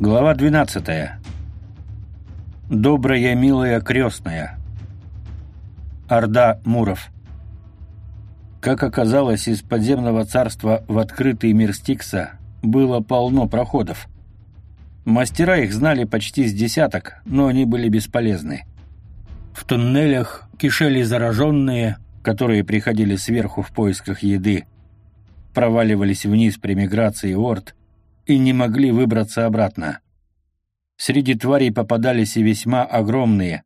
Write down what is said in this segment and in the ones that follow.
Глава 12. Добрая, милая, крестная. Орда Муров. Как оказалось, из подземного царства в открытый мир Стикса было полно проходов. Мастера их знали почти с десяток, но они были бесполезны. В туннелях кишели зараженные, которые приходили сверху в поисках еды, проваливались вниз при миграции орд и не могли выбраться обратно. Среди тварей попадались и весьма огромные.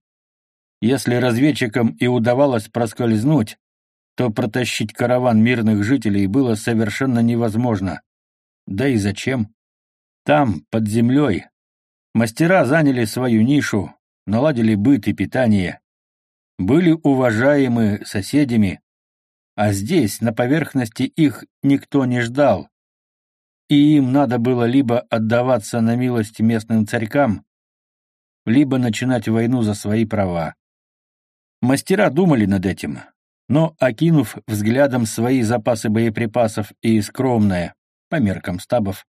Если разведчикам и удавалось проскользнуть, то протащить караван мирных жителей было совершенно невозможно. Да и зачем? Там, под землей, мастера заняли свою нишу, наладили быт и питание, были уважаемы соседями, а здесь, на поверхности, их никто не ждал, и им надо было либо отдаваться на милость местным царькам, либо начинать войну за свои права. Мастера думали над этим, но, окинув взглядом свои запасы боеприпасов и скромное, по меркам стабов,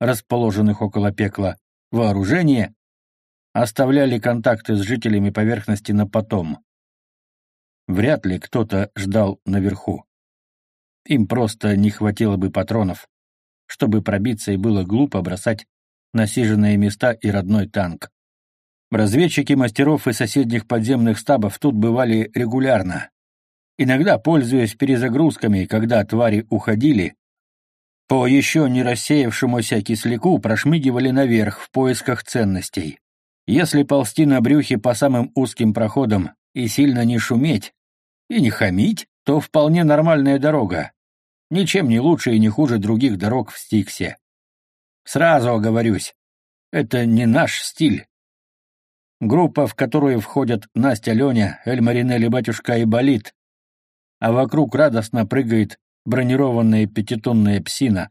расположенных около пекла, вооружение, оставляли контакты с жителями поверхности на потом. Вряд ли кто-то ждал наверху. Им просто не хватило бы патронов, чтобы пробиться, и было глупо бросать насиженные места и родной танк. Разведчики мастеров и соседних подземных стабов тут бывали регулярно. Иногда, пользуясь перезагрузками, когда твари уходили, по еще не рассеявшемуся кисляку прошмыгивали наверх в поисках ценностей. Если ползти на брюхе по самым узким проходам и сильно не шуметь, и не хамить, то вполне нормальная дорога. Ничем не лучше и не хуже других дорог в Стиксе. Сразу оговорюсь, это не наш стиль. Группа, в которую входят Настя, Леня, Эль-Маринель и батюшка Айболит, а вокруг радостно прыгает бронированная пятитонная псина.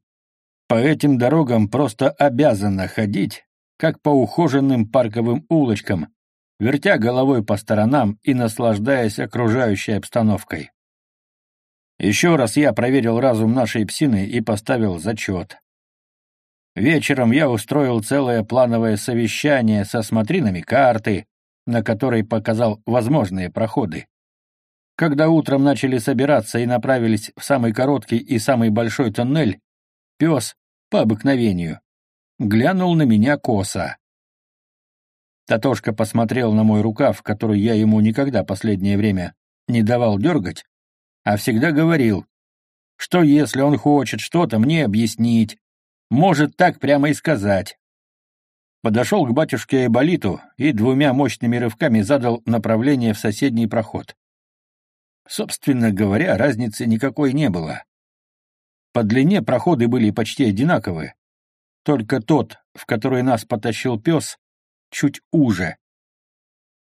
По этим дорогам просто обязана ходить, как по ухоженным парковым улочкам, вертя головой по сторонам и наслаждаясь окружающей обстановкой. Еще раз я проверил разум нашей псины и поставил зачет. Вечером я устроил целое плановое совещание со смотринами карты, на которой показал возможные проходы. Когда утром начали собираться и направились в самый короткий и самый большой тоннель, пес, по обыкновению, глянул на меня косо. Татошка посмотрел на мой рукав, который я ему никогда последнее время не давал дергать, а всегда говорил, что если он хочет что-то мне объяснить, может так прямо и сказать. Подошел к батюшке Айболиту и двумя мощными рывками задал направление в соседний проход. Собственно говоря, разницы никакой не было. По длине проходы были почти одинаковы, только тот, в который нас потащил пес, чуть уже.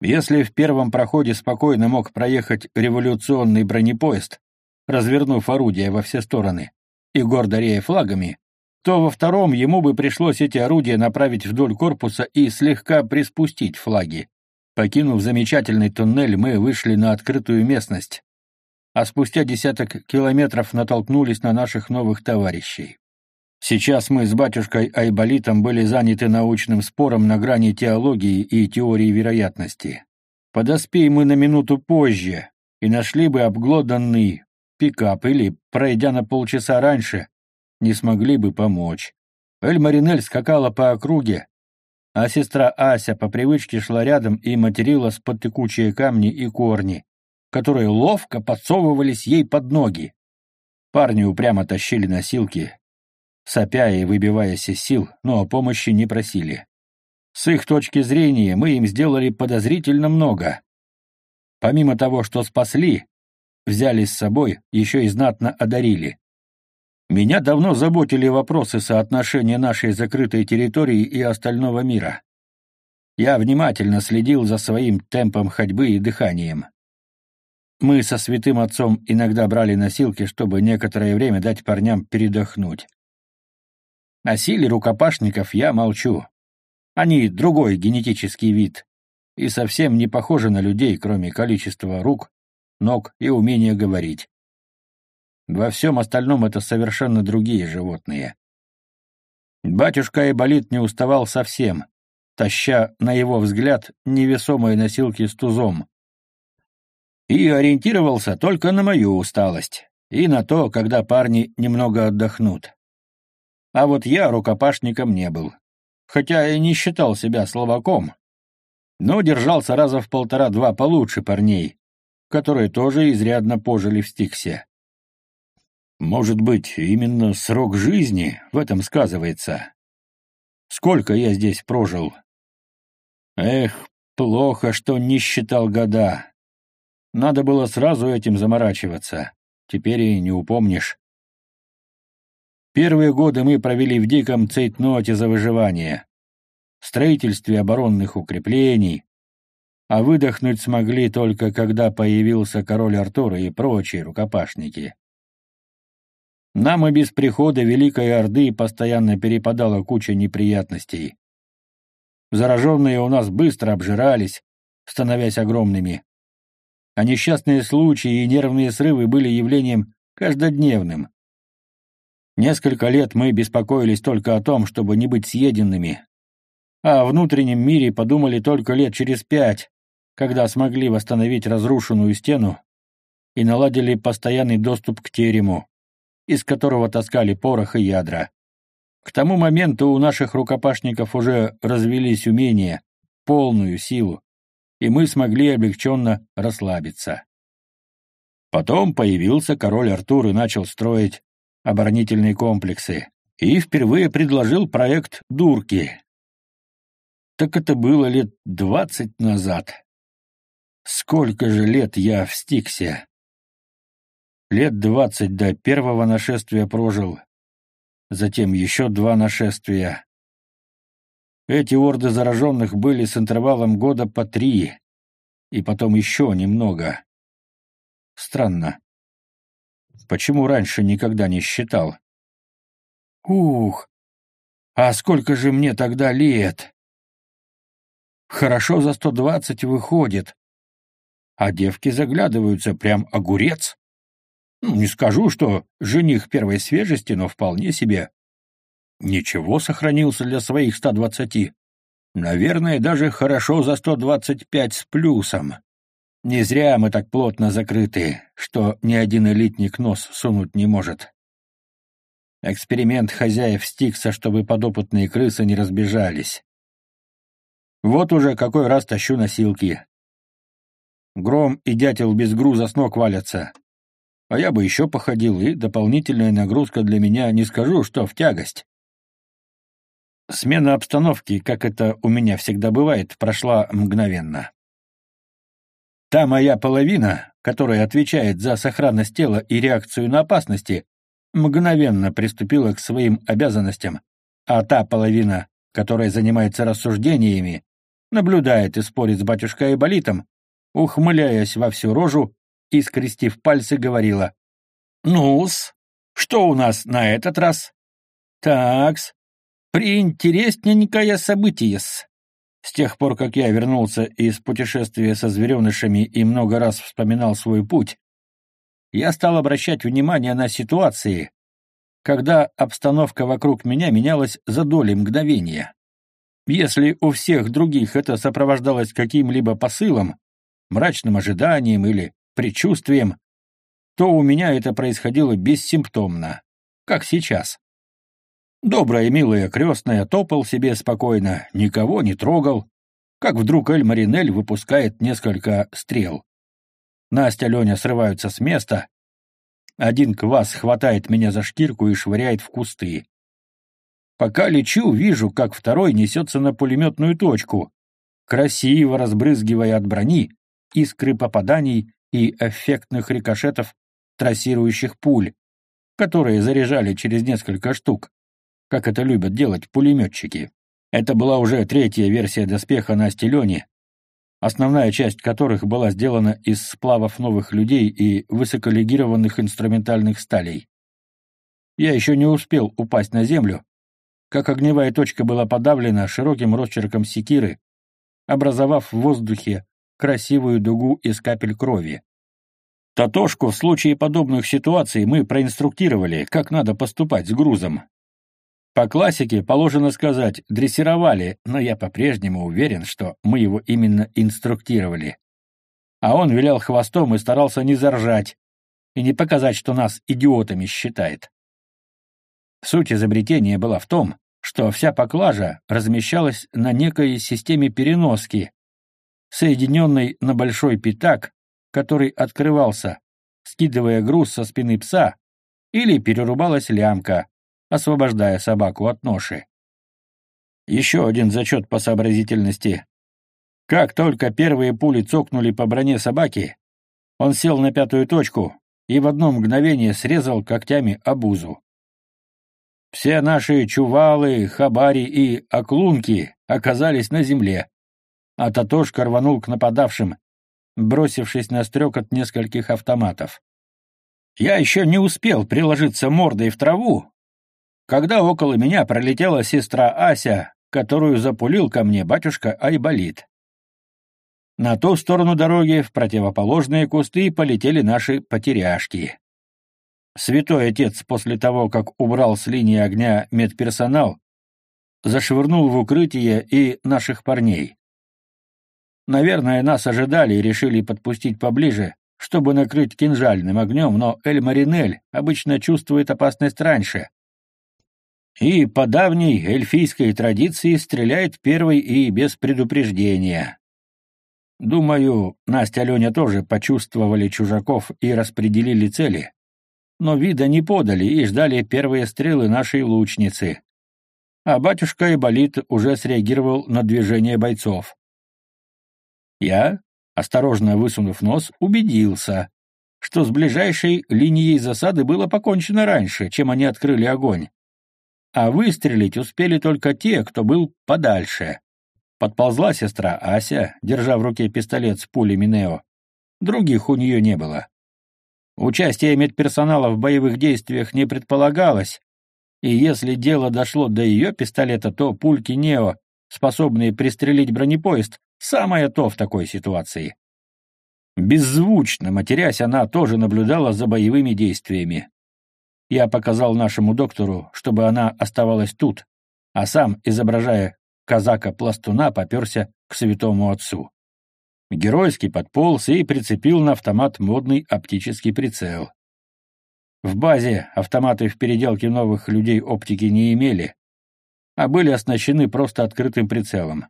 Если в первом проходе спокойно мог проехать революционный бронепоезд, развернув орудия во все стороны и гордо рея флагами, то во втором ему бы пришлось эти орудия направить вдоль корпуса и слегка приспустить флаги. Покинув замечательный туннель, мы вышли на открытую местность, а спустя десяток километров натолкнулись на наших новых товарищей. Сейчас мы с батюшкой Айболитом были заняты научным спором на грани теологии и теории вероятности. Подоспей мы на минуту позже и нашли бы обглоданный пикап или, пройдя на полчаса раньше, не смогли бы помочь. Эль-Маринель скакала по округе, а сестра Ася по привычке шла рядом и материла под текучие камни и корни, которые ловко подсовывались ей под ноги. Парни упрямо тащили носилки, сопя и выбиваясь из сил, но о помощи не просили. С их точки зрения мы им сделали подозрительно много. Помимо того, что спасли, взяли с собой, еще и знатно одарили. Меня давно заботили вопросы соотношения нашей закрытой территории и остального мира. Я внимательно следил за своим темпом ходьбы и дыханием. Мы со святым отцом иногда брали носилки, чтобы некоторое время дать парням передохнуть. О силе рукопашников я молчу. Они другой генетический вид и совсем не похожи на людей, кроме количества рук, ног и умения говорить. Во всем остальном это совершенно другие животные. Батюшка Айболит не уставал совсем, таща, на его взгляд, невесомые носилки с тузом. И ориентировался только на мою усталость и на то, когда парни немного отдохнут. А вот я рукопашником не был, хотя и не считал себя словаком, но держался раза в полтора-два получше парней, которые тоже изрядно пожили в Стиксе. Может быть, именно срок жизни в этом сказывается. Сколько я здесь прожил? Эх, плохо, что не считал года. Надо было сразу этим заморачиваться. Теперь и не упомнишь. Первые годы мы провели в диком цейтноте за выживание, строительстве оборонных укреплений, а выдохнуть смогли только когда появился король Артур и прочие рукопашники. Нам и без прихода Великой Орды постоянно перепадала куча неприятностей. Зараженные у нас быстро обжирались, становясь огромными. А несчастные случаи и нервные срывы были явлением каждодневным. Несколько лет мы беспокоились только о том, чтобы не быть съеденными. А о внутреннем мире подумали только лет через пять, когда смогли восстановить разрушенную стену и наладили постоянный доступ к терему из которого таскали порох и ядра. К тому моменту у наших рукопашников уже развелись умения, полную силу, и мы смогли облегченно расслабиться. Потом появился король Артур и начал строить оборонительные комплексы, и впервые предложил проект «Дурки». Так это было лет двадцать назад. Сколько же лет я в Стиксе? Лет двадцать до первого нашествия прожил, затем еще два нашествия. Эти орды зараженных были с интервалом года по три, и потом еще немного. Странно. Почему раньше никогда не считал? Ух, а сколько же мне тогда лет? Хорошо за сто двадцать выходит. А девки заглядываются, прям огурец. Ну, не скажу, что жених первой свежести, но вполне себе. Ничего сохранился для своих 120. Наверное, даже хорошо за 125 с плюсом. Не зря мы так плотно закрыты, что ни один элитник нос сунуть не может. Эксперимент хозяев Стикса, чтобы подопытные крысы не разбежались. Вот уже какой раз тащу носилки. Гром и дятел без груза с ног валятся. А я бы еще походил, и дополнительная нагрузка для меня, не скажу, что в тягость. Смена обстановки, как это у меня всегда бывает, прошла мгновенно. Та моя половина, которая отвечает за сохранность тела и реакцию на опасности, мгновенно приступила к своим обязанностям, а та половина, которая занимается рассуждениями, наблюдает и спорит с батюшкой Айболитом, ухмыляясь во всю рожу, и, скрестив пальцы, говорила. «Ну-с, что у нас на этот раз?» «Такс, приинтересненькое событие-с». С тех пор, как я вернулся из путешествия со зверенышами и много раз вспоминал свой путь, я стал обращать внимание на ситуации, когда обстановка вокруг меня менялась за доли мгновения. Если у всех других это сопровождалось каким-либо посылом, мрачным ожиданием или предчувствием, то у меня это происходило бессимптомно, как сейчас. Добрая милая крестная топал себе спокойно, никого не трогал, как вдруг Эль-Маринель выпускает несколько стрел. Настя, Леня срываются с места. Один квас хватает меня за шкирку и швыряет в кусты. Пока лечу, вижу, как второй несется на пулеметную точку, красиво разбрызгивая от брони искры попаданий и эффектных рикошетов трассирующих пуль, которые заряжали через несколько штук, как это любят делать пулеметчики. Это была уже третья версия доспеха на Астелене, основная часть которых была сделана из сплавов новых людей и высоколегированных инструментальных сталей. Я еще не успел упасть на землю, как огневая точка была подавлена широким росчерком секиры, образовав в воздухе красивую дугу из капель крови. Татошку в случае подобных ситуаций мы проинструктировали, как надо поступать с грузом. По классике положено сказать «дрессировали», но я по-прежнему уверен, что мы его именно инструктировали. А он вилял хвостом и старался не заржать и не показать, что нас идиотами считает. Суть изобретения была в том, что вся поклажа размещалась на некой системе переноски, соединенной на большой пятак, который открывался, скидывая груз со спины пса, или перерубалась лямка, освобождая собаку от ноши. Еще один зачет по сообразительности. Как только первые пули цокнули по броне собаки, он сел на пятую точку и в одно мгновение срезал когтями обузу. Все наши чувалы, хабари и оклунки оказались на земле, а Татошка рванул к нападавшим, бросившись на стрекот нескольких автоматов. Я еще не успел приложиться мордой в траву, когда около меня пролетела сестра Ася, которую запулил ко мне батюшка Айболит. На ту сторону дороги, в противоположные кусты, полетели наши потеряшки. Святой Отец после того, как убрал с линии огня медперсонал, зашвырнул в укрытие и наших парней. Наверное, нас ожидали и решили подпустить поближе, чтобы накрыть кинжальным огнем, но Эль Маринель обычно чувствует опасность раньше. И по давней эльфийской традиции стреляет первый и без предупреждения. Думаю, Настя и Леня тоже почувствовали чужаков и распределили цели но вида не подали и ждали первые стрелы нашей лучницы. А батюшка Иболит уже среагировал на движение бойцов. Я, осторожно высунув нос, убедился, что с ближайшей линией засады было покончено раньше, чем они открыли огонь. А выстрелить успели только те, кто был подальше. Подползла сестра Ася, держа в руке пистолет с пулями Нео. Других у нее не было. Участие медперсонала в боевых действиях не предполагалось, и если дело дошло до ее пистолета, то пульки Нео, способные пристрелить бронепоезд, самое то в такой ситуации. Беззвучно матерясь, она тоже наблюдала за боевыми действиями. Я показал нашему доктору, чтобы она оставалась тут, а сам, изображая казака-пластуна, поперся к святому отцу. Геройский подполз и прицепил на автомат модный оптический прицел. В базе автоматы в переделке новых людей оптики не имели, а были оснащены просто открытым прицелом.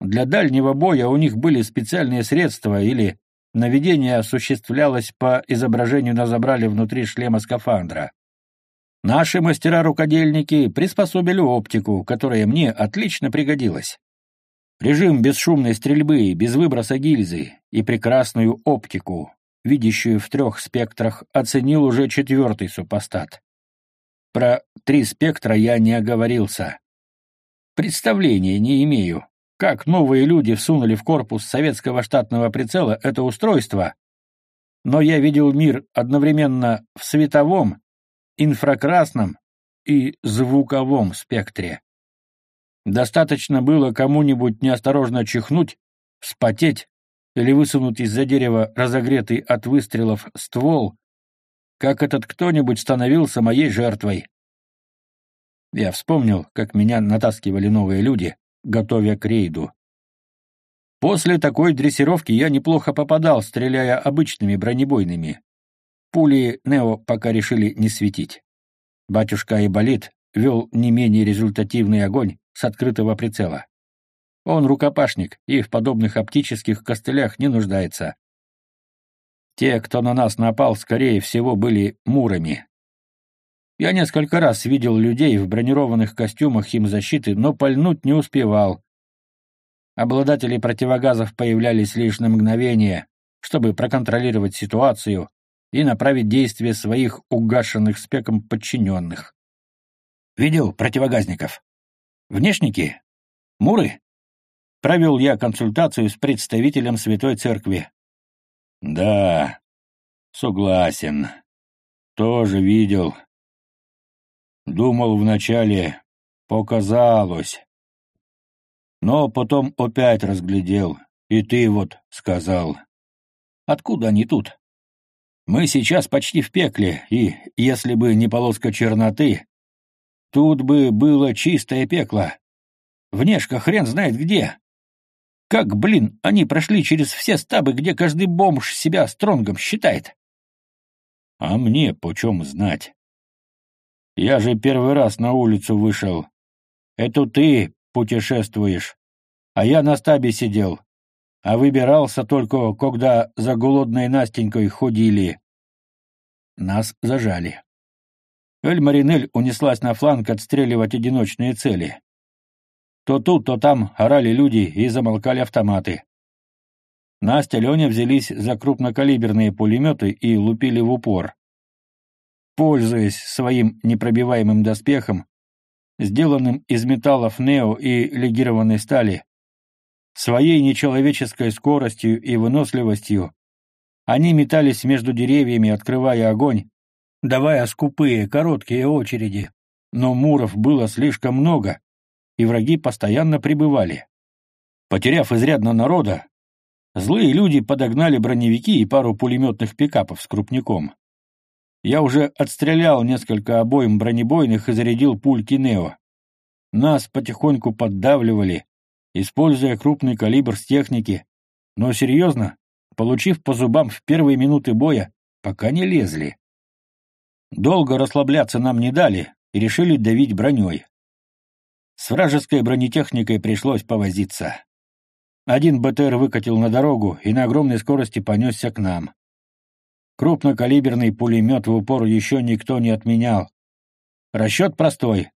Для дальнего боя у них были специальные средства или наведение осуществлялось по изображению на забрале внутри шлема скафандра. Наши мастера-рукодельники приспособили оптику, которая мне отлично пригодилась. Режим бесшумной стрельбы, без выброса гильзы и прекрасную оптику, видящую в трех спектрах, оценил уже четвертый супостат. Про три спектра я не оговорился. Представления не имею, как новые люди всунули в корпус советского штатного прицела это устройство, но я видел мир одновременно в световом, инфракрасном и звуковом спектре. Достаточно было кому-нибудь неосторожно чихнуть, вспотеть или высунуть из-за дерева разогретый от выстрелов ствол, как этот кто-нибудь становился моей жертвой. Я вспомнил, как меня натаскивали новые люди, готовя к рейду. После такой дрессировки я неплохо попадал, стреляя обычными бронебойными. Пули Нео пока решили не светить. Батюшка Айболит вел не менее результативный огонь, с открытого прицела. Он рукопашник и в подобных оптических костылях не нуждается. Те, кто на нас напал, скорее всего, были мурами. Я несколько раз видел людей в бронированных костюмах химзащиты, но пальнуть не успевал. Обладатели противогазов появлялись лишь на мгновение, чтобы проконтролировать ситуацию и направить действия своих угашенных спеком подчиненных. «Видел противогазников?» Внешники? Муры? Провел я консультацию с представителем Святой Церкви. Да, согласен. Тоже видел. Думал вначале, показалось. Но потом опять разглядел, и ты вот сказал. Откуда они тут? Мы сейчас почти в пекле, и, если бы не полоска черноты, тут бы было чистое пекло. Внешка хрен знает где. Как, блин, они прошли через все стабы, где каждый бомж себя стронгом считает? А мне почем знать? Я же первый раз на улицу вышел. Это ты путешествуешь, а я на стабе сидел, а выбирался только, когда за голодной Настенькой ходили. Нас зажали. Эль-Маринель унеслась на фланг отстреливать одиночные цели. То тут, то там орали люди и замолкали автоматы. Настя, Леня взялись за крупнокалиберные пулеметы и лупили в упор. Пользуясь своим непробиваемым доспехом, сделанным из металлов нео и легированной стали, своей нечеловеческой скоростью и выносливостью, они метались между деревьями, открывая огонь, давая скупые, короткие очереди. Но муров было слишком много, и враги постоянно прибывали. Потеряв изрядно народа, злые люди подогнали броневики и пару пулеметных пикапов с крупником. Я уже отстрелял несколько обоим бронебойных и зарядил пульки Нео. Нас потихоньку поддавливали, используя крупный калибр с техники, но серьезно, получив по зубам в первые минуты боя, пока не лезли. Долго расслабляться нам не дали и решили давить броней. С вражеской бронетехникой пришлось повозиться. Один БТР выкатил на дорогу и на огромной скорости понесся к нам. Крупнокалиберный пулемет в упор еще никто не отменял. Расчет простой.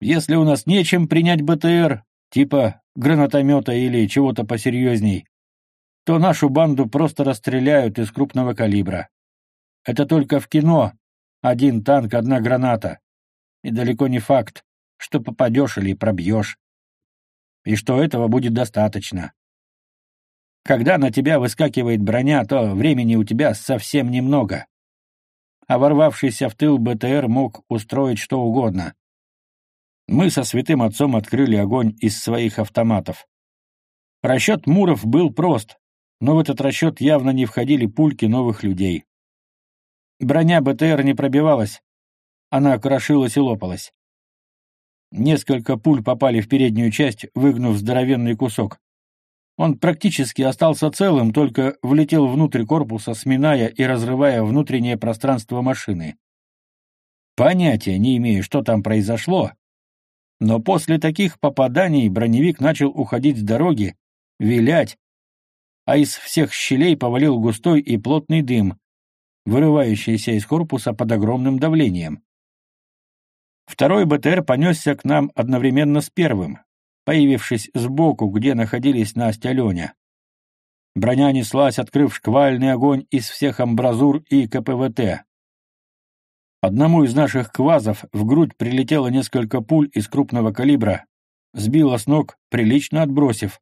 Если у нас нечем принять БТР, типа гранатомета или чего-то посерьезней, то нашу банду просто расстреляют из крупного калибра. Это только в кино. Один танк, одна граната. И далеко не факт, что попадешь или пробьешь. И что этого будет достаточно. Когда на тебя выскакивает броня, то времени у тебя совсем немного. А ворвавшийся в тыл БТР мог устроить что угодно. Мы со святым отцом открыли огонь из своих автоматов. Расчет Муров был прост, но в этот расчет явно не входили пульки новых людей. Броня БТР не пробивалась, она крошилась и лопалась. Несколько пуль попали в переднюю часть, выгнув здоровенный кусок. Он практически остался целым, только влетел внутрь корпуса, сминая и разрывая внутреннее пространство машины. Понятия не имею, что там произошло, но после таких попаданий броневик начал уходить с дороги, вилять, а из всех щелей повалил густой и плотный дым, вырывающийся из корпуса под огромным давлением. Второй БТР понесся к нам одновременно с первым, появившись сбоку, где находились Настя Леня. Броня неслась, открыв шквальный огонь из всех амбразур и КПВТ. Одному из наших квазов в грудь прилетело несколько пуль из крупного калибра, сбило с ног, прилично отбросив.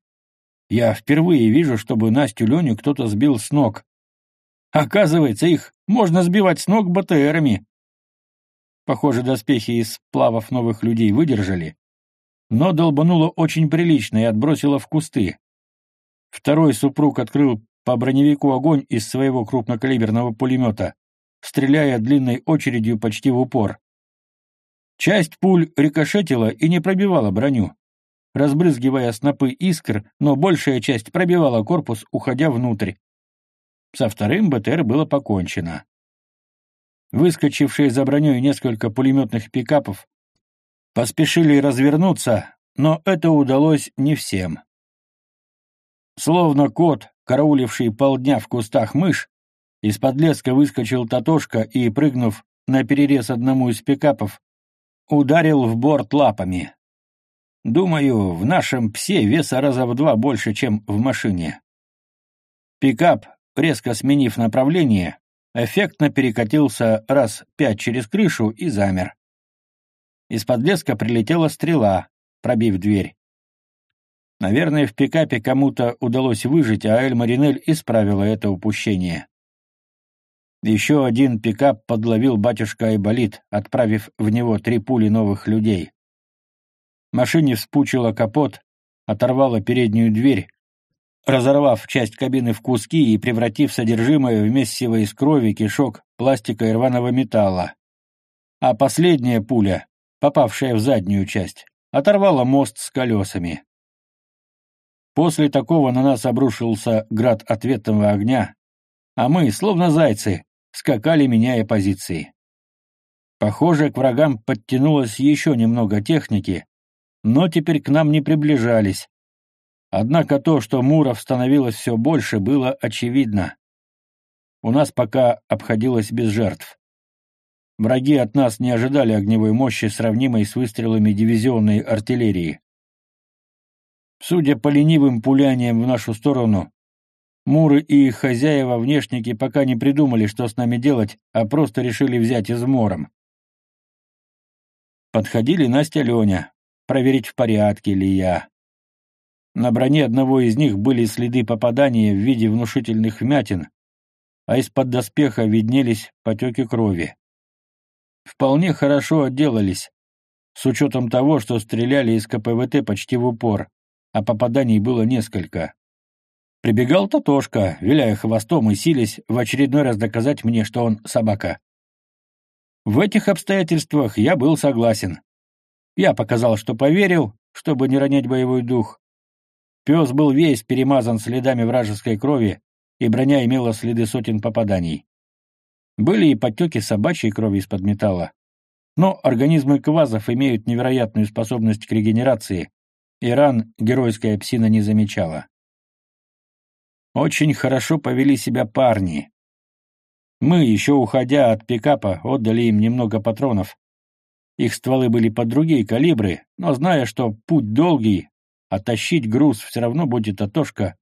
Я впервые вижу, чтобы Настю Леню кто-то сбил с ног. Оказывается, их можно сбивать с ног БТРами. Похоже, доспехи из сплавов новых людей выдержали, но долбануло очень прилично и отбросило в кусты. Второй супруг открыл по броневику огонь из своего крупнокалиберного пулемета, стреляя длинной очередью почти в упор. Часть пуль рикошетила и не пробивала броню, разбрызгивая снопы искр, но большая часть пробивала корпус, уходя внутрь. Со вторым БТР было покончено. Выскочившие за броней несколько пулеметных пикапов поспешили развернуться, но это удалось не всем. Словно кот, карауливший полдня в кустах мышь, из-под леска выскочил Татошка и, прыгнув на перерез одному из пикапов, ударил в борт лапами. Думаю, в нашем псе веса раза в два больше, чем в машине. Пикап, резко сменив направление, эффектно перекатился раз пять через крышу и замер. Из-под леска прилетела стрела, пробив дверь. Наверное, в пикапе кому-то удалось выжить, а Эль Маринель исправила это упущение. Еще один пикап подловил батюшка Айболит, отправив в него три пули новых людей. Машине вспучило капот, оторвало переднюю дверь, разорвав часть кабины в куски и превратив содержимое в месиво из крови, кишок, пластика и рваного металла. А последняя пуля, попавшая в заднюю часть, оторвала мост с колесами. После такого на нас обрушился град ответного огня, а мы, словно зайцы, скакали, меняя позиции. Похоже, к врагам подтянулось еще немного техники, но теперь к нам не приближались. Однако то, что муров становилось все больше, было очевидно. У нас пока обходилось без жертв. Враги от нас не ожидали огневой мощи, сравнимой с выстрелами дивизионной артиллерии. Судя по ленивым пуляниям в нашу сторону, Муры и их хозяева-внешники пока не придумали, что с нами делать, а просто решили взять измором. Подходили Настя Леня, проверить, в порядке ли я. На броне одного из них были следы попадания в виде внушительных вмятин, а из-под доспеха виднелись потеки крови. Вполне хорошо отделались, с учетом того, что стреляли из КПВТ почти в упор, а попаданий было несколько. Прибегал Татошка, виляя хвостом и силясь в очередной раз доказать мне, что он собака. В этих обстоятельствах я был согласен. Я показал, что поверил, чтобы не ронять боевой дух. Пес был весь перемазан следами вражеской крови, и броня имела следы сотен попаданий. Были и подтеки собачьей крови из-под металла. Но организмы квазов имеют невероятную способность к регенерации, и ран геройская псина не замечала. Очень хорошо повели себя парни. Мы, еще уходя от пикапа, отдали им немного патронов. Их стволы были под другие калибры, но зная, что путь долгий, а тащить груз все равно будет отошка,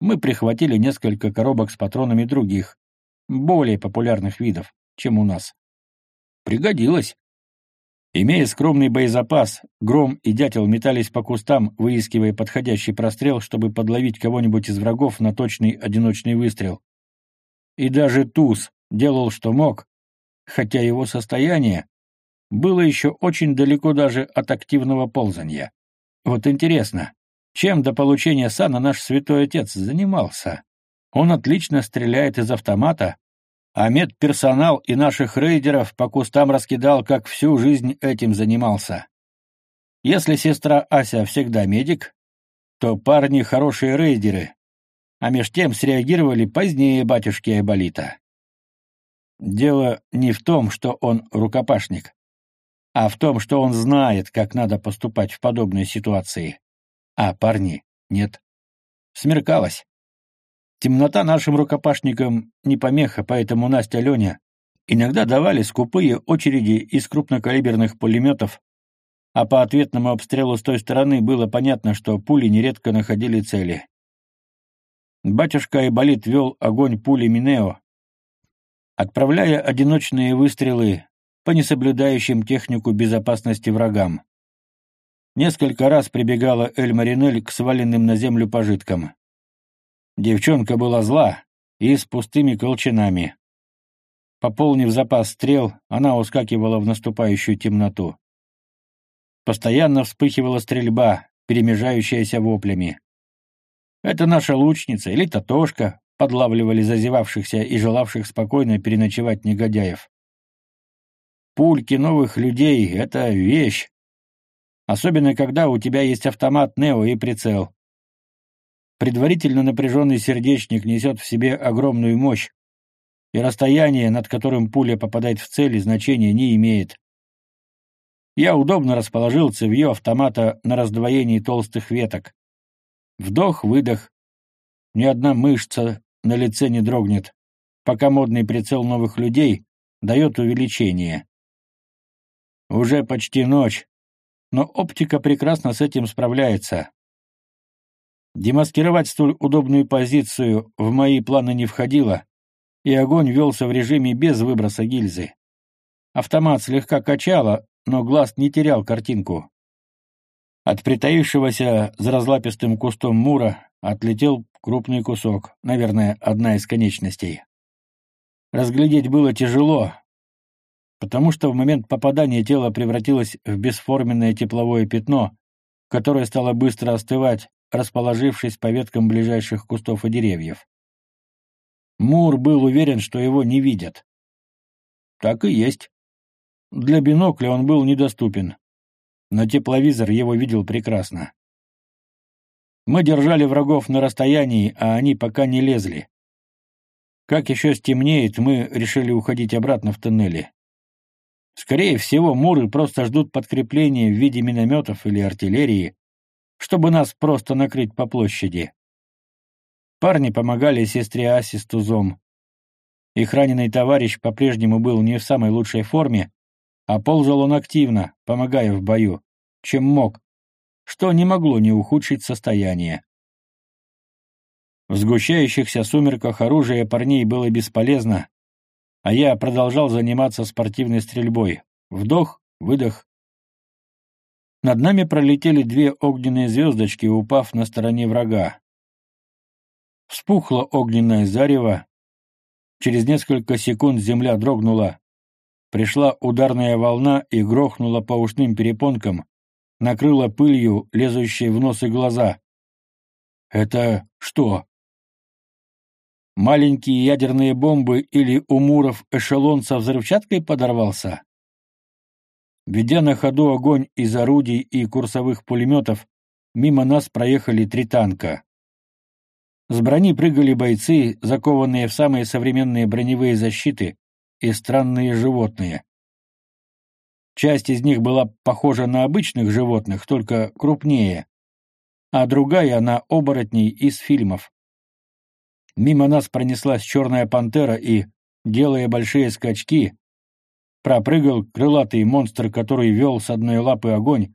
мы прихватили несколько коробок с патронами других, более популярных видов, чем у нас. Пригодилось. Имея скромный боезапас, Гром и Дятел метались по кустам, выискивая подходящий прострел, чтобы подловить кого-нибудь из врагов на точный одиночный выстрел. И даже Туз делал, что мог, хотя его состояние было еще очень далеко даже от активного ползания. Вот интересно, чем до получения сана наш святой отец занимался? Он отлично стреляет из автомата, а медперсонал и наших рейдеров по кустам раскидал, как всю жизнь этим занимался. Если сестра Ася всегда медик, то парни хорошие рейдеры, а меж тем среагировали позднее батюшки Айболита. Дело не в том, что он рукопашник, а в том, что он знает, как надо поступать в подобной ситуации. А парни нет. Смеркалось. Темнота нашим рукопашникам не помеха, поэтому Настя Леня иногда давали скупые очереди из крупнокалиберных пулеметов, а по ответному обстрелу с той стороны было понятно, что пули нередко находили цели. Батюшка Айболит вел огонь пули Минео, отправляя одиночные выстрелы по несоблюдающим технику безопасности врагам. Несколько раз прибегала Эль Маринель к сваленным на землю пожиткам. Девчонка была зла и с пустыми колчанами. Пополнив запас стрел, она ускакивала в наступающую темноту. Постоянно вспыхивала стрельба, перемежающаяся воплями. Это наша лучница или Татошка подлавливали зазевавшихся и желавших спокойно переночевать негодяев. Пульки новых людей — это вещь. Особенно, когда у тебя есть автомат Нео и прицел. Предварительно напряженный сердечник несет в себе огромную мощь, и расстояние, над которым пуля попадает в цель, значения не имеет. Я удобно расположил цевье автомата на раздвоении толстых веток. Вдох-выдох. Ни одна мышца на лице не дрогнет, пока модный прицел новых людей дает увеличение. Уже почти ночь, но оптика прекрасно с этим справляется. Демаскировать столь удобную позицию в мои планы не входило, и огонь велся в режиме без выброса гильзы. Автомат слегка качало, но глаз не терял картинку. От притаившегося за разлапистым кустом мура отлетел крупный кусок, наверное, одна из конечностей. Разглядеть было тяжело, потому что в момент попадания тело превратилось в бесформенное тепловое пятно, которое стало быстро остывать, расположившись по веткам ближайших кустов и деревьев. Мур был уверен, что его не видят. Так и есть. Для бинокля он был недоступен, но тепловизор его видел прекрасно. Мы держали врагов на расстоянии, а они пока не лезли. Как еще стемнеет, мы решили уходить обратно в тоннели. Скорее всего, муры просто ждут подкрепления в виде минометов или артиллерии, чтобы нас просто накрыть по площади. Парни помогали сестре Асе с тузом. Их раненый товарищ по-прежнему был не в самой лучшей форме, а ползал он активно, помогая в бою, чем мог, что не могло не ухудшить состояние. В сгущающихся сумерках оружие парней было бесполезно, а я продолжал заниматься спортивной стрельбой. Вдох, выдох. Над нами пролетели две огненные звездочки, упав на стороне врага. Вспухло огненное зарево. Через несколько секунд земля дрогнула. Пришла ударная волна и грохнула по ушным перепонкам, накрыла пылью, лезущей в нос и глаза. «Это что?» Маленькие ядерные бомбы или у Муров эшелон со взрывчаткой подорвался? Ведя на ходу огонь из орудий и курсовых пулеметов, мимо нас проехали три танка. С брони прыгали бойцы, закованные в самые современные броневые защиты, и странные животные. Часть из них была похожа на обычных животных, только крупнее, а другая — на оборотней из фильмов. Мимо нас пронеслась черная пантера и, делая большие скачки, пропрыгал крылатый монстр, который вел с одной лапы огонь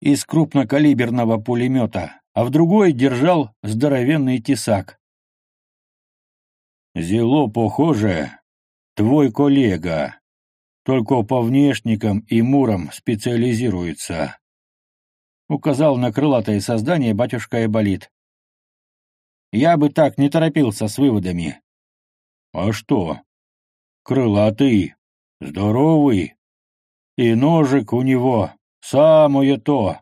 из крупнокалиберного пулемета а в другой держал здоровенный тесак. «Зело похоже, твой коллега, только по внешникам и мурам специализируется», — указал на крылатое создание батюшка Эболит. «Я бы так не торопился с выводами». «А что? Крылатый, здоровый, и ножик у него самое то»,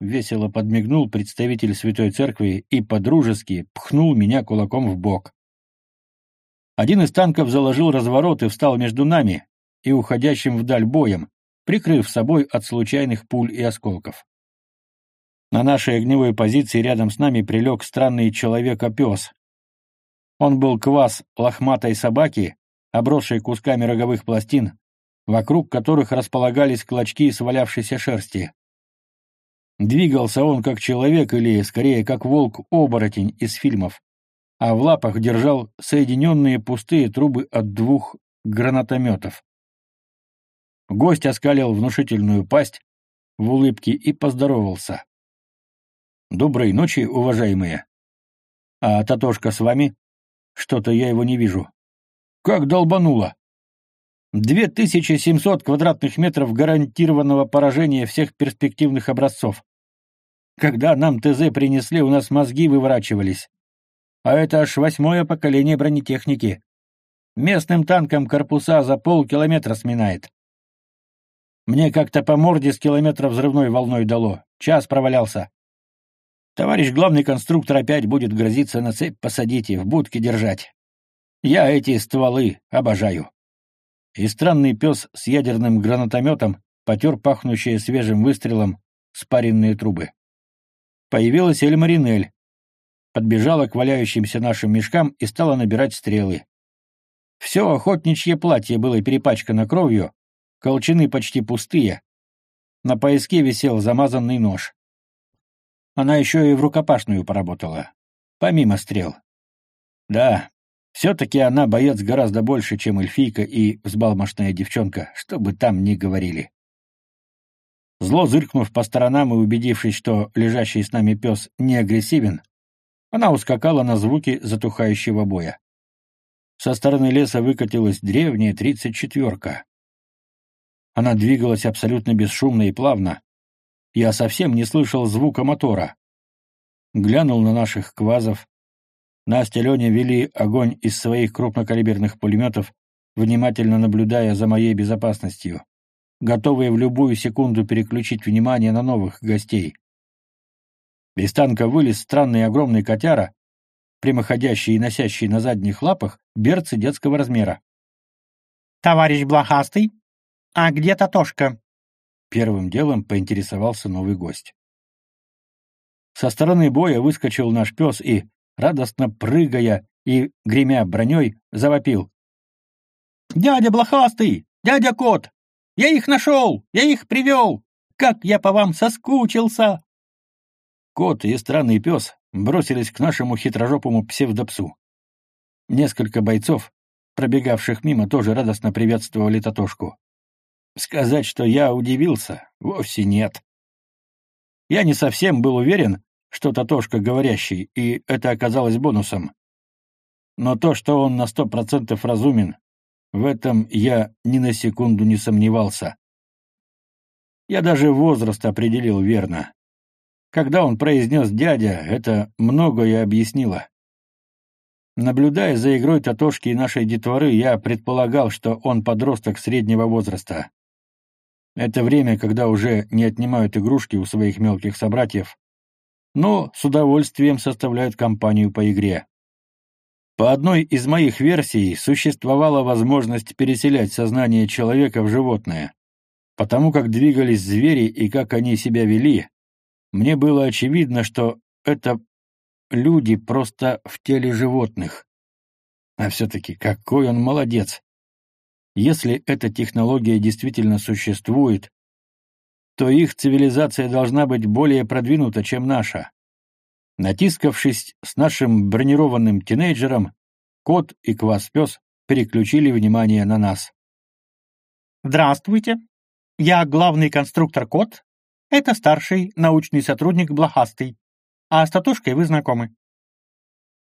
весело подмигнул представитель Святой Церкви и подружески пхнул меня кулаком в бок. Один из танков заложил разворот и встал между нами и уходящим вдаль боем, прикрыв собой от случайных пуль и осколков. На нашей огневой позиции рядом с нами прилег странный человек-опес. Он был квас лохматой собаки, обросшей кусками роговых пластин, вокруг которых располагались клочки свалявшейся шерсти. Двигался он как человек или, скорее, как волк-оборотень из фильмов, а в лапах держал соединенные пустые трубы от двух гранатометов. Гость оскалил внушительную пасть в улыбке и поздоровался. «Доброй ночи, уважаемые. А Татошка с вами? Что-то я его не вижу. Как долбануло!» 2700 квадратных метров гарантированного поражения всех перспективных образцов. Когда нам ТЗ принесли, у нас мозги выворачивались. А это аж восьмое поколение бронетехники. Местным танкам корпуса за полкилометра сминает. Мне как-то по морде с километра взрывной волной дало. Час провалялся. Товарищ главный конструктор опять будет грозиться на цепь посадить и в будке держать. Я эти стволы обожаю. И странный пес с ядерным гранатометом потер пахнущие свежим выстрелом спаренные трубы. Появилась Эль Маринель. Подбежала к валяющимся нашим мешкам и стала набирать стрелы. Все охотничье платье было перепачкано кровью, колчаны почти пустые. На пояске висел замазанный нож. Она еще и в рукопашную поработала, помимо стрел. Да, все-таки она боец гораздо больше, чем эльфийка и взбалмошная девчонка, что бы там ни говорили. Зло зыркнув по сторонам и убедившись, что лежащий с нами пес не агрессивен, она ускакала на звуки затухающего боя. Со стороны леса выкатилась древняя тридцать четверка. Она двигалась абсолютно бесшумно и плавно. Я совсем не слышал звука мотора. Глянул на наших квазов. Настя и Леня вели огонь из своих крупнокалиберных пулеметов, внимательно наблюдая за моей безопасностью готовые в любую секунду переключить внимание на новых гостей. Из танка вылез странный огромный котяра, прямоходящий и носящий на задних лапах берцы детского размера. «Товарищ Блохастый?» «А где Татошка?» Первым делом поинтересовался новый гость. Со стороны боя выскочил наш пес и, радостно прыгая и гремя броней, завопил. «Дядя Блохастый! Дядя Кот! Я их нашел! Я их привел! Как я по вам соскучился!» Кот и странный пес бросились к нашему хитрожопому псевдопсу. Несколько бойцов, пробегавших мимо, тоже радостно приветствовали Татошку. Сказать, что я удивился, вовсе нет. Я не совсем был уверен, что Татошка говорящий, и это оказалось бонусом. Но то, что он на сто процентов разумен, в этом я ни на секунду не сомневался. Я даже возраст определил верно. Когда он произнес «дядя», это многое объяснило. Наблюдая за игрой Татошки и нашей детворы, я предполагал, что он подросток среднего возраста. Это время, когда уже не отнимают игрушки у своих мелких собратьев, но с удовольствием составляют компанию по игре. По одной из моих версий существовала возможность переселять сознание человека в животное. Потому как двигались звери и как они себя вели, мне было очевидно, что это люди просто в теле животных. А все-таки какой он молодец! Если эта технология действительно существует, то их цивилизация должна быть более продвинута, чем наша. Натискавшись с нашим бронированным тинейджером, кот и квас-пес переключили внимание на нас. «Здравствуйте. Я главный конструктор Кот, это старший научный сотрудник Блохастый. А с Татошкой вы знакомы.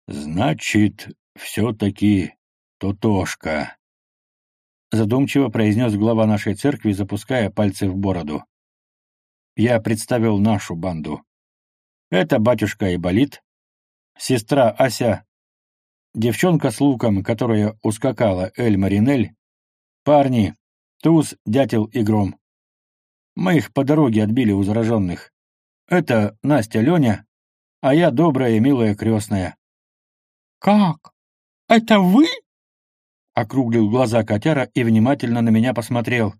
Значит, все-таки Тотошка. Задумчиво произнес глава нашей церкви, запуская пальцы в бороду. Я представил нашу банду. Это батюшка Айболит, сестра Ася, девчонка с луком, которая ускакала Эль Маринель, парни, Туз, Дятел и Гром. Мы их по дороге отбили у зараженных. Это Настя Леня, а я добрая и милая крестная. «Как? Это вы?» Округлил глаза котяра и внимательно на меня посмотрел.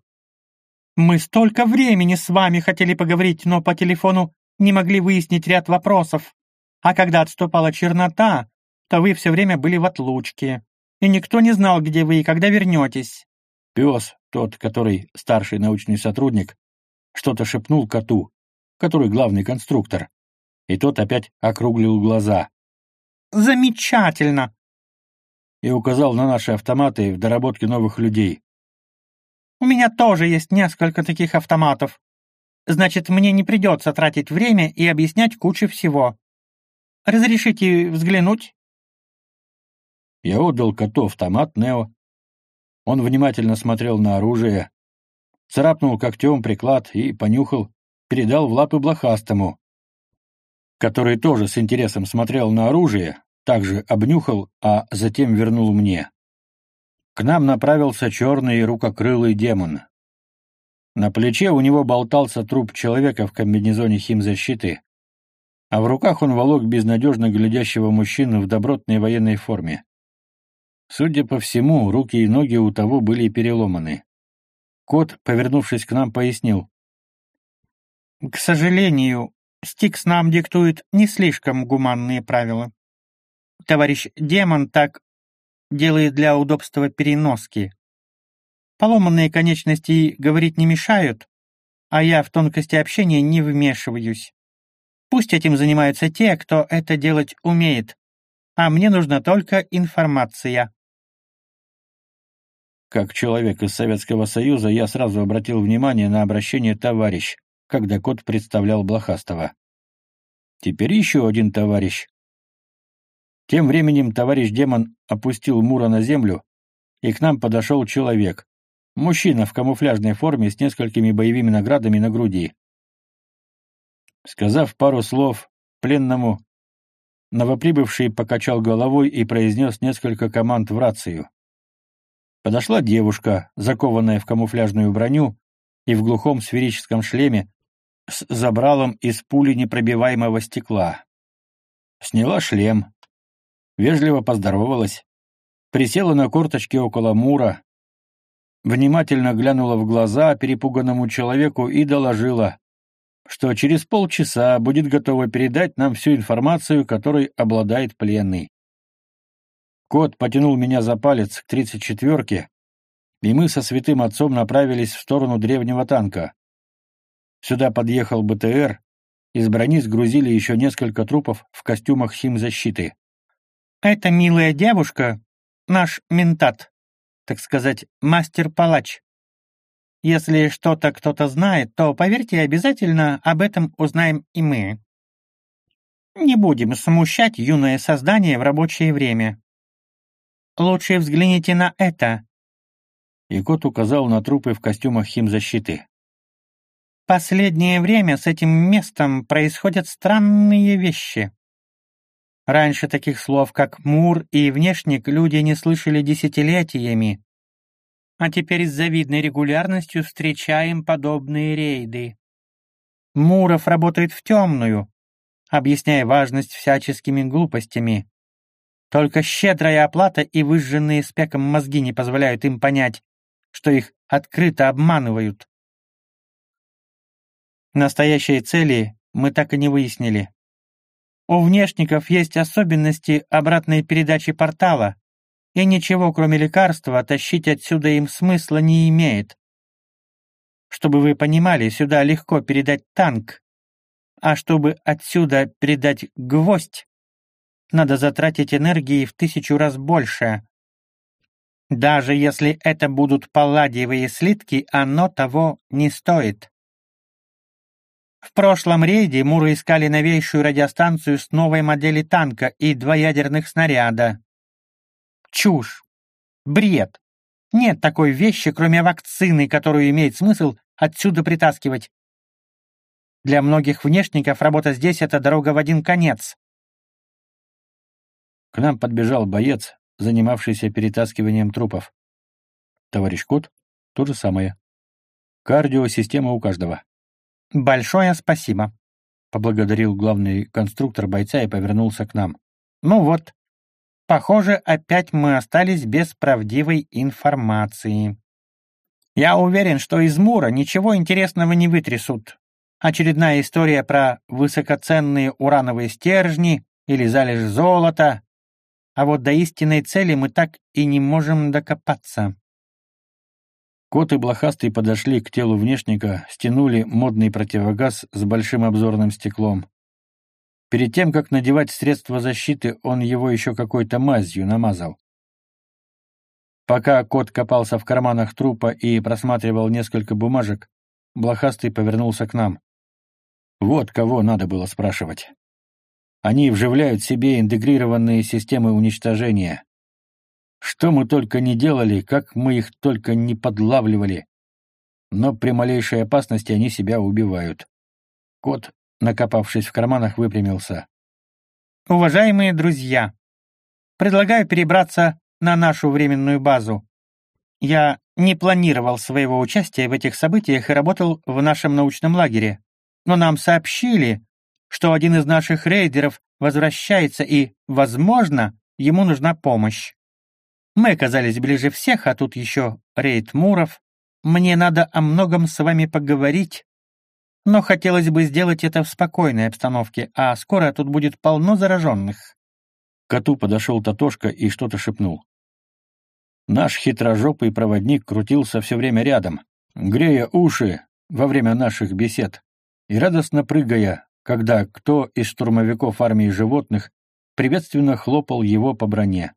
«Мы столько времени с вами хотели поговорить, но по телефону не могли выяснить ряд вопросов. А когда отступала чернота, то вы все время были в отлучке, и никто не знал, где вы и когда вернетесь». Пес, тот, который старший научный сотрудник, что-то шепнул коту, который главный конструктор, и тот опять округлил глаза. «Замечательно!» и указал на наши автоматы в доработке новых людей. «У меня тоже есть несколько таких автоматов. Значит, мне не придется тратить время и объяснять кучу всего. Разрешите взглянуть?» Я отдал коту автомат Нео. Он внимательно смотрел на оружие, царапнул когтем приклад и понюхал, передал в лапы блохастому, который тоже с интересом смотрел на оружие, также обнюхал, а затем вернул мне. К нам направился черный рукокрылый демон. На плече у него болтался труп человека в комбинезоне химзащиты, а в руках он волок безнадежно глядящего мужчину в добротной военной форме. Судя по всему, руки и ноги у того были переломаны. Кот, повернувшись к нам, пояснил. «К сожалению, Стикс нам диктует не слишком гуманные правила. Товарищ демон так делает для удобства переноски. Поломанные конечности говорить не мешают, а я в тонкости общения не вмешиваюсь. Пусть этим занимаются те, кто это делать умеет, а мне нужна только информация. Как человек из Советского Союза я сразу обратил внимание на обращение «товарищ», когда кот представлял Блохастова. Теперь еще один товарищ. Тем временем товарищ демон опустил Мура на землю, и к нам подошел человек. Мужчина в камуфляжной форме с несколькими боевыми наградами на груди. Сказав пару слов пленному, новоприбывший покачал головой и произнес несколько команд в рацию. Подошла девушка, закованная в камуфляжную броню и в глухом сферическом шлеме с забралом из пули непробиваемого стекла. Сняла шлем, вежливо поздоровалась, присела на корточки около Мура, внимательно глянула в глаза перепуганному человеку и доложила, что через полчаса будет готова передать нам всю информацию, которой обладает пленный. Кот потянул меня за палец к тридцать четверке, и мы со святым отцом направились в сторону древнего танка. Сюда подъехал БТР, из брони сгрузили еще несколько трупов в костюмах химзащиты. «Эта милая девушка — наш ментат, так сказать, мастер-палач. Если что-то кто-то знает, то, поверьте, обязательно об этом узнаем и мы. Не будем смущать юное создание в рабочее время. Лучше взгляните на это». И кот указал на трупы в костюмах химзащиты. Последнее время с этим местом происходят странные вещи. Раньше таких слов, как «мур» и «внешник» люди не слышали десятилетиями, а теперь с завидной регулярностью встречаем подобные рейды. Муров работает в темную, объясняя важность всяческими глупостями. Только щедрая оплата и выжженные спеком мозги не позволяют им понять, что их открыто обманывают. Настоящие цели мы так и не выяснили. У внешников есть особенности обратной передачи портала, и ничего, кроме лекарства, тащить отсюда им смысла не имеет. Чтобы вы понимали, сюда легко передать танк, а чтобы отсюда передать гвоздь, надо затратить энергии в тысячу раз больше. Даже если это будут палладиевые слитки, оно того не стоит. В прошлом рейде Муры искали новейшую радиостанцию с новой модели танка и два ядерных снаряда. Чушь. Бред. Нет такой вещи, кроме вакцины, которую имеет смысл отсюда притаскивать. Для многих внешников работа здесь — это дорога в один конец. К нам подбежал боец, занимавшийся перетаскиванием трупов. Товарищ Кот — то же самое. Кардиосистема у каждого. «Большое спасибо», — поблагодарил главный конструктор бойца и повернулся к нам. «Ну вот, похоже, опять мы остались без правдивой информации. Я уверен, что из Мура ничего интересного не вытрясут. Очередная история про высокоценные урановые стержни или залежи золота, а вот до истинной цели мы так и не можем докопаться. Кот и Блохастый подошли к телу внешника, стянули модный противогаз с большим обзорным стеклом. Перед тем, как надевать средства защиты, он его еще какой-то мазью намазал. Пока кот копался в карманах трупа и просматривал несколько бумажек, Блохастый повернулся к нам. Вот кого надо было спрашивать. Они вживляют себе интегрированные системы уничтожения. Что мы только не делали, как мы их только не подлавливали. Но при малейшей опасности они себя убивают. Кот, накопавшись в карманах, выпрямился. «Уважаемые друзья, предлагаю перебраться на нашу временную базу. Я не планировал своего участия в этих событиях и работал в нашем научном лагере. Но нам сообщили, что один из наших рейдеров возвращается и, возможно, ему нужна помощь. Мы оказались ближе всех, а тут еще рейд Муров. Мне надо о многом с вами поговорить, но хотелось бы сделать это в спокойной обстановке, а скоро тут будет полно зараженных». К коту подошел Татошка и что-то шепнул. Наш хитрожопый проводник крутился все время рядом, грея уши во время наших бесед и радостно прыгая, когда кто из штурмовиков армии животных приветственно хлопал его по броне.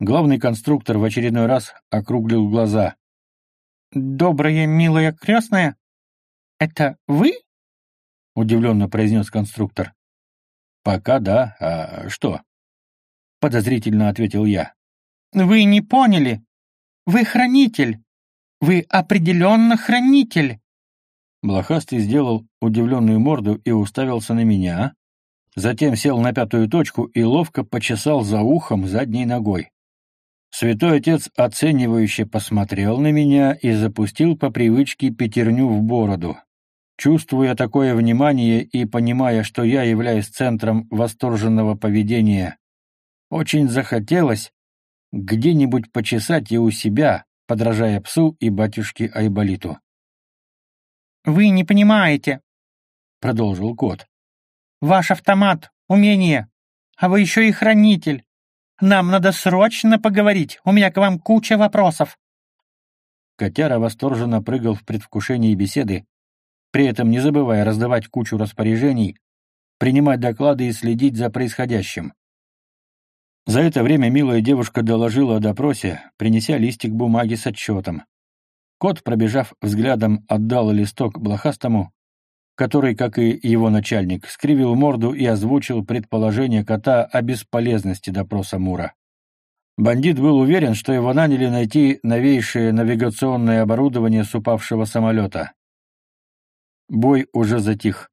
Главный конструктор в очередной раз округлил глаза. «Добрая, милая крестная? Это вы?» — удивленно произнес конструктор. «Пока да. А что?» — подозрительно ответил я. «Вы не поняли. Вы хранитель. Вы определенно хранитель». Блохастый сделал удивленную морду и уставился на меня, затем сел на пятую точку и ловко почесал за ухом задней ногой. Святой отец оценивающе посмотрел на меня и запустил по привычке пятерню в бороду. Чувствуя такое внимание и понимая, что я являюсь центром восторженного поведения, очень захотелось где-нибудь почесать и у себя, подражая псу и батюшке Айболиту. «Вы не понимаете», — продолжил кот. «Ваш автомат, умение, а вы еще и хранитель. Нам надо срочно поговорить, у меня к вам куча вопросов». Котяра восторженно прыгал в предвкушении беседы, при этом не забывая раздавать кучу распоряжений, принимать доклады и следить за происходящим. За это время милая девушка доложила о допросе, принеся листик бумаги с отчетом. Кот, пробежав взглядом, отдал листок блохастому, который, как и его начальник, скривил морду и озвучил предположение кота о бесполезности допроса Мура. Бандит был уверен, что его наняли найти новейшее навигационное оборудование с упавшего самолета. Бой уже затих.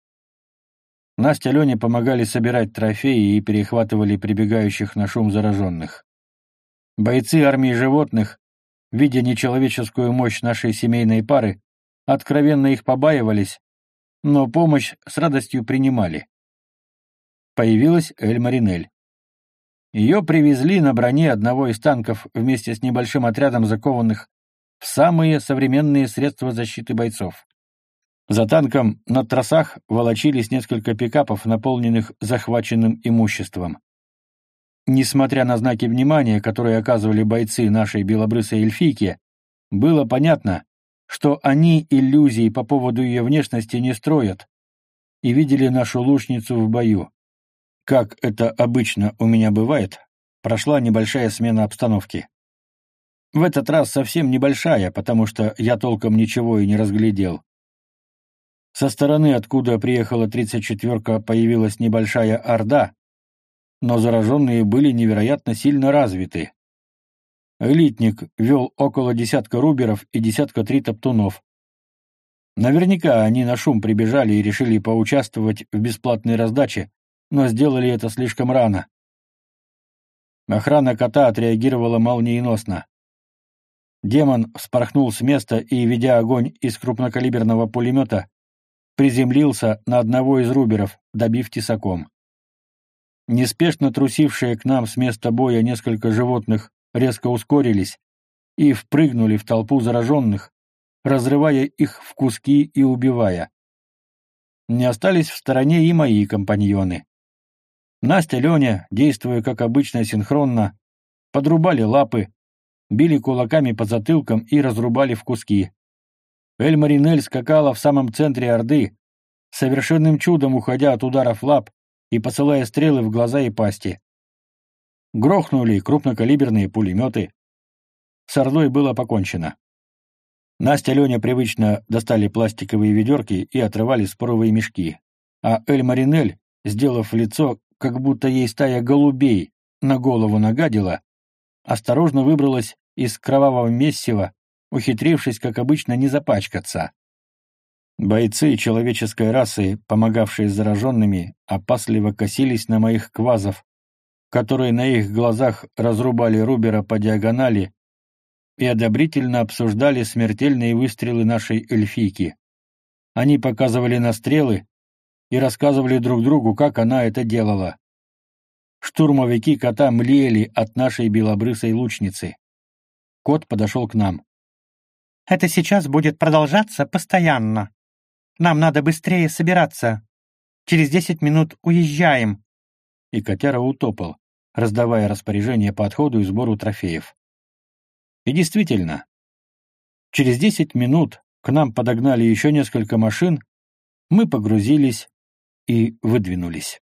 Настя Лене помогали собирать трофеи и перехватывали прибегающих на шум зараженных. Бойцы армии животных, видя нечеловеческую мощь нашей семейной пары, откровенно их побаивались, но помощь с радостью принимали. Появилась Эль Маринель. Ее привезли на броне одного из танков вместе с небольшим отрядом закованных в самые современные средства защиты бойцов. За танком на тросах волочились несколько пикапов, наполненных захваченным имуществом. Несмотря на знаки внимания, которые оказывали бойцы нашей белобрысой эльфийки, было понятно, что они иллюзий по поводу ее внешности не строят и видели нашу лучницу в бою. Как это обычно у меня бывает, прошла небольшая смена обстановки. В этот раз совсем небольшая, потому что я толком ничего и не разглядел. Со стороны, откуда приехала 34-ка, появилась небольшая орда, но зараженные были невероятно сильно развиты. Элитник вел около десятка руберов и десятка три топтунов. Наверняка они на шум прибежали и решили поучаствовать в бесплатной раздаче, но сделали это слишком рано. Охрана кота отреагировала молниеносно. Демон вспорхнул с места и, ведя огонь из крупнокалиберного пулемета, приземлился на одного из руберов, добив тесаком. Неспешно трусившие к нам с места боя несколько животных резко ускорились и впрыгнули в толпу зараженных, разрывая их в куски и убивая. Не остались в стороне и мои компаньоны. Настя, Леня, действуя как обычно синхронно, подрубали лапы, били кулаками по затылкам и разрубали в куски. Эль-Маринель скакала в самом центре Орды, совершенным чудом уходя от ударов лап и посылая стрелы в глаза и пасти. Грохнули крупнокалиберные пулеметы. С Ордой было покончено. Настя и Леня привычно достали пластиковые ведерки и отрывали споровые мешки. А Эль-Маринель, сделав лицо, как будто ей стая голубей на голову нагадила, осторожно выбралась из кровавого мессива ухитрившись, как обычно, не запачкаться. Бойцы человеческой расы, помогавшие зараженными, опасливо косились на моих квазов, которые на их глазах разрубали Рубера по диагонали и одобрительно обсуждали смертельные выстрелы нашей эльфийки. Они показывали на стрелы и рассказывали друг другу, как она это делала. Штурмовики кота млели от нашей белобрысой лучницы. Кот подошел к нам. Это сейчас будет продолжаться постоянно. Нам надо быстрее собираться. Через десять минут уезжаем». И котяра утопал, раздавая распоряжение по отходу и сбору трофеев. И действительно, через десять минут к нам подогнали еще несколько машин, мы погрузились и выдвинулись.